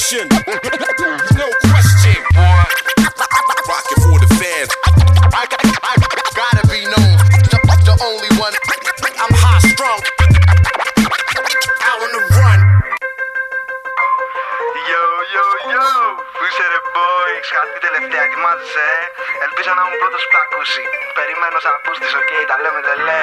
action. no question. Rockin' for the fans. I, I, I gotta be known. The, the only one. I'm high strong. Out on the run. Yo, yo, yo! Πού είσαι ρε boy, τι τελευταία κοιμάζεσαι ε? Ελπίζω να είμαι πρώτος που τα ακούσει Περιμένω σαν ακούστης, οκ, τα λέμε τελέ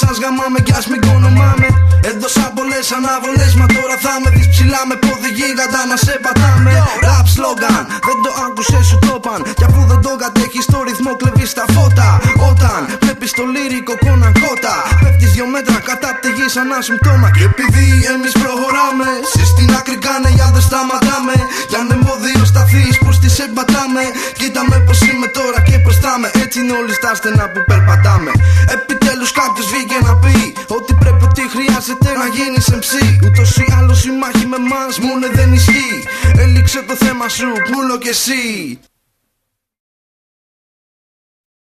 Σας γαμάμε κι ας μην κονομάμε. Έδωσα πολλές αναβολές Μα τώρα θα με δεις ψηλά με πόδι γίγαντα να σε πατάμε. Rap slogan Δεν το άκουσες σου το παν. Κι αφού δεν το κατέχεις το ρυθμό κλεβείς τα φώτα. Όταν βλέπεις το λύρικο κόναν κότα Πέφτεις δυο μέτρα κατά τη γη σαν ένα συμπτώμα Και επειδή εμπατάμε Κοίτα με πως είμαι τώρα και μπροστά με Έτσι είναι όλοι στα στενά που περπατάμε. Επιτέλους κάποιος βγήκε να πει Ότι πρέπει ότι χρειάζεται να γίνεις MC Ούτως ή άλλως η μάχη με μας μόνο δεν ισχύει. Έληξε το θέμα σου, πούλο και εσύ